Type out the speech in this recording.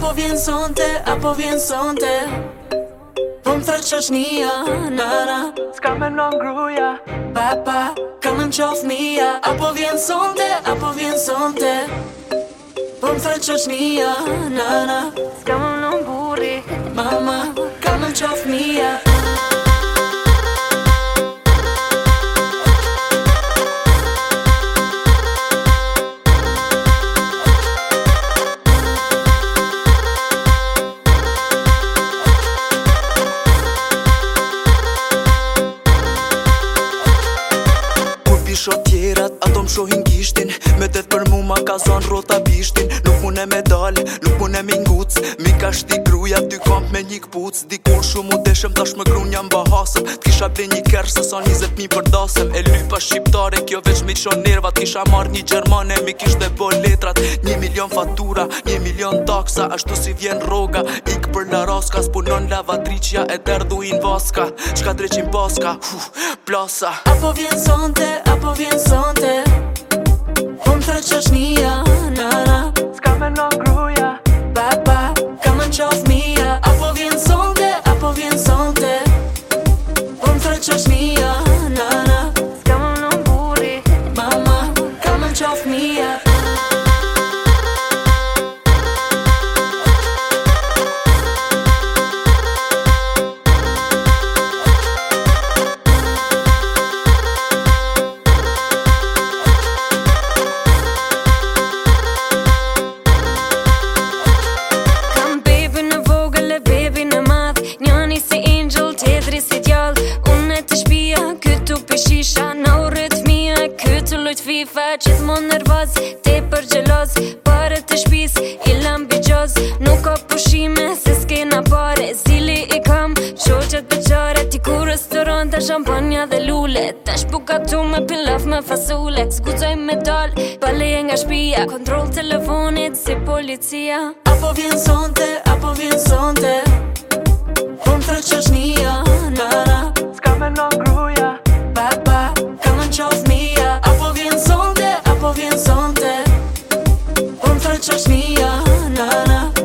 A povien sonte, te, a povien son Po më thërqa që nia, nana S'ka më nëmë gruja, papa Ka më nëmë qofë nia A povien son te, a Po më thërqa që nia, nana S'ka më nëmë buri, mama bisho tjerat Ato më shohin gishtin Me tët për mu ma ka zon rota bishtin Nuk pune me dalë, nuk pune me nguc Mi ka shti gruja, dy komp me një këpuc Dikon shumë u deshëm, tash më grun jam bahasëm T'kisha ble një kërë, sësa njëzet mi përdasëm E lypa shqiptare, kjo veç me qo nervat Kisha marrë një gjermane, mi kishte bo letrat Një milion fatura, një milion taksa Ashtu si vjen roga, ik për në roska S'punon lavatricja, e derdhu in voska Qka dreqin poska, plasa Apo vjen sonte, apo powiem sądę, on przecież nie ja. faqet më nervoz Te për gjeloz, pare të shpis I lëm bëgjoz, nuk ka pushime Se s'kena pare, zili i kam Qoqet bëqare, ti ku restoran Ta shampanja dhe lule Ta shpuka po tu me pilaf me fasule S'kucoj me dal, pale e nga shpia Kontrol telefonit si policia Apo vjen sonte, apo vjen sonte Apo vjen sonte María, nana.